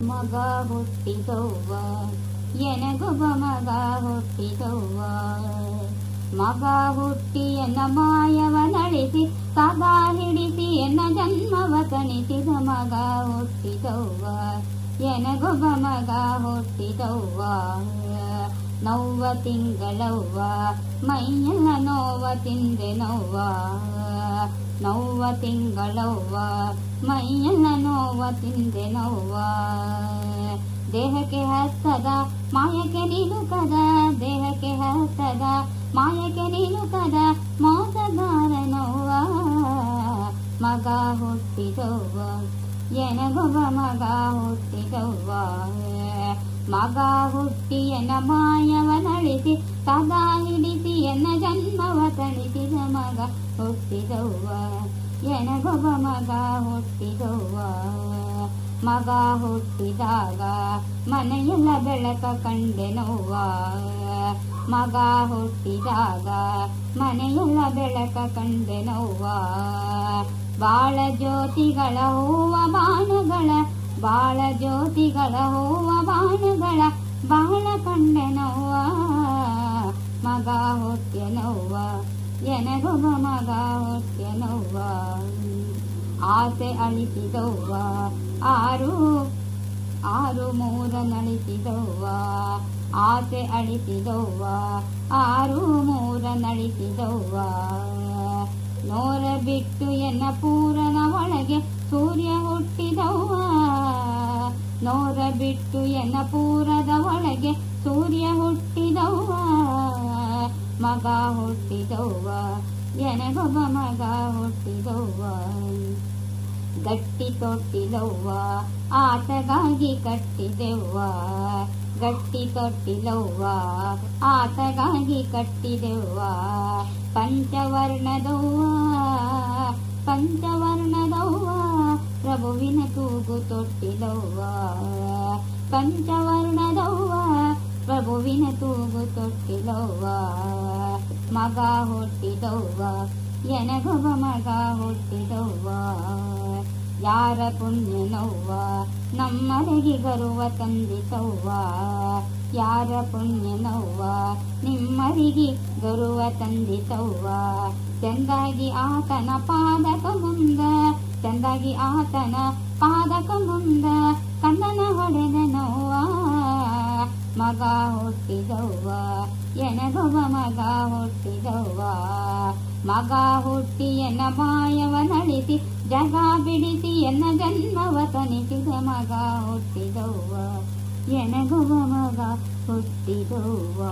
ಮಗ ಹುಟ್ಟಿದವ್ವ ಎನಗೊಬ್ಬ ಮಗ ಹುಟ್ಟಿದವ್ವ ಮಗ ಹುಟ್ಟಿ ಎನ್ನ ಮಾಯವ ನಡೆಸಿ ಕಗ ಹಿಡಿಸಿ ಎನ್ನ ಜನ್ಮವ ತಣಿಸಿದ ಮಗ ಹುಟ್ಟಿದವ್ವ ಎನಗೊಬ್ಬ ಮಗ ಹುಟ್ಟಿದವ್ವ ನವ್ವ ತಿಂಗಳವ್ವ, ಮೈಯೆಲ್ಲ ನೋವ ತಿಂದೆ ನೋವ ನೋವ ತಿಂಗಳವ್ವ, ಮೈಯೆಲ್ಲ ನೋವ ತಿಂದೆ ನೋವ ದೇಹಕ್ಕೆ ಹಸ್ತದ, ಮಾಯಕ್ಕೆ ಕದ ದೇಹಕ್ಕೆ ಹಸ್ತದ, ಮಾಯಕ್ಕೆ ಕದ ಮೋಸಗಾರ ನೋವ ಮಗ ಹುಟ್ಟಿದವ್ವ ಎನಗೊಬ್ಬ ಮಗ ಹುಟ್ಟಿದವ್ವ. ಮಗ ಹುಟ್ಟಿ ಎನ್ನ ಮಾಯವ ನಳಿಸಿ ಸದಾ ಹಿಡಿಸಿ ಎನ್ನ ಜನ್ಮವ ತಣಿಸಿದ ಮಗ ಹುಟ್ಟಿದವ್ವ. ಎನಗೊಬ್ಬ ಮಗ ಹುಟ್ಟಿದವ್ವ. ಮಗ ಹುಟ್ಟಿದಾಗ ಮನೆಯೆಲ್ಲ ಬೆಳಕ ಕಂಡೆ ನೋವ ಮಗ ಹುಟ್ಟಿದಾಗ ಮನೆಯೆಲ್ಲ ಬೆಳಕ ಕಂಡೆ ನೋವ ಬಾಳ ಜ್ಯೋತಿಗಳ ಹೂವ ಬಾಣಗಳ ಬಾಳ ಜ್ಯೋತಿಗಳ ಹೂವ, ಬಾಣಗಳ ಬಾಳ ಕಂಡೆ ನೋವ ಮಗ ಹೊತ್ತೆ ನೋವ ಎನಗೊಬ್ಬ ಮಗ ಹೊತ್ತೆ ನೋವ ಆಸೆ ಅಳಿಸಿದವ್ವ, ಆರು ಆರು ಮೂರ ನಳಿಸಿದವ್ವ. ಆಸೆ ಅಳಿಸಿದವ್ವ, ಆರು ಮೂರ ನಳಿಸಿದವ್ವ. ನೋರ ಬಿಟ್ಟು ಎನ್ನ ಪೂರನ ಒಳಗೆ ಸೂರ್ಯ ಹುಟ್ಟಿದವ್ವ. ನೋರ ಬಿಟ್ಟು ಎನ್ನ ಪೂರದ ಒಳಗೆ ಸೂರ್ಯ ಹುಟ್ಟಿದವ್ವ, ಮಗ ಹುಟ್ಟಿದವ್ವ, ಎನಗೊಬ್ಬ ಮಗ ಹುಟ್ಟಿದವ್ವ, ಗಟ್ಟಿ ತೊಟ್ಟಿಲವ್ವ ಆತಗಾಗಿ ಕಟ್ಟಿದೆವ್ವ, ಗಟ್ಟಿ ತೊಟ್ಟಿಲವ್ವ ಆತಗಾಗಿ ಕಟ್ಟಿದೆವ್ವ, ಪಂಚವರ್ಣದವ್ವ ಪಂಚವರ್ಣದವ್ವ. ಪ್ರಭುವಿನ ತೂಗು ತೊಟ್ಟಿದವ್ವ. ಪಂಚವರ್ಣದವ್ವ, ಪ್ರಭುವಿನ ತೂಗು ತೊಟ್ಟಿದವ್ವ. ಮಗ ಹುಟ್ಟಿದವ್ವ ಎನಗೊಬ್ಬ ಮಗ ಹುಟ್ಟಿದವ್ವ. ಯಾರ ಪುಣ್ಯ ಪುಣ್ಯನವ್ವ ನಮ್ಮನೆಗೆ ಗರುವ ತಂದಿತವ್ವ ಯಾರ ಪುಣ್ಯ ಪುಣ್ಯನವ್ವ ನಿಮ್ಮರಿಗೆ ಗರುವ ತಂದಿತವ್ವ ಚಂದಾಗಿ ಆತನ ಪಾದಕ ಮುಂದ ಚಂದಾಗಿ ಆತನ ಪಾದಕ ಮುಂದ ಕಣ್ಣನ ಹೊಡೆದ ನೋವ. ಮಗ ಹುಟ್ಟಿದವ್ವ ಎನಗೊಬ್ಬ ಮಗ ಹುಟ್ಟಿದವ್ವ. ಮಗ ಹುಟ್ಟಿ ಎನ್ನ ಮಾಯವ ನಳಿಸಿ ಜಗ ಬಿಡಿಸಿ ಎನ್ನ ಜನ್ಮವ ತನಿಸಿದ ಮಗ ಹುಟ್ಟಿದವ್ವ. ಎನಗೊಬ್ಬ ಮಗ ಹುಟ್ಟಿದವ್ವ.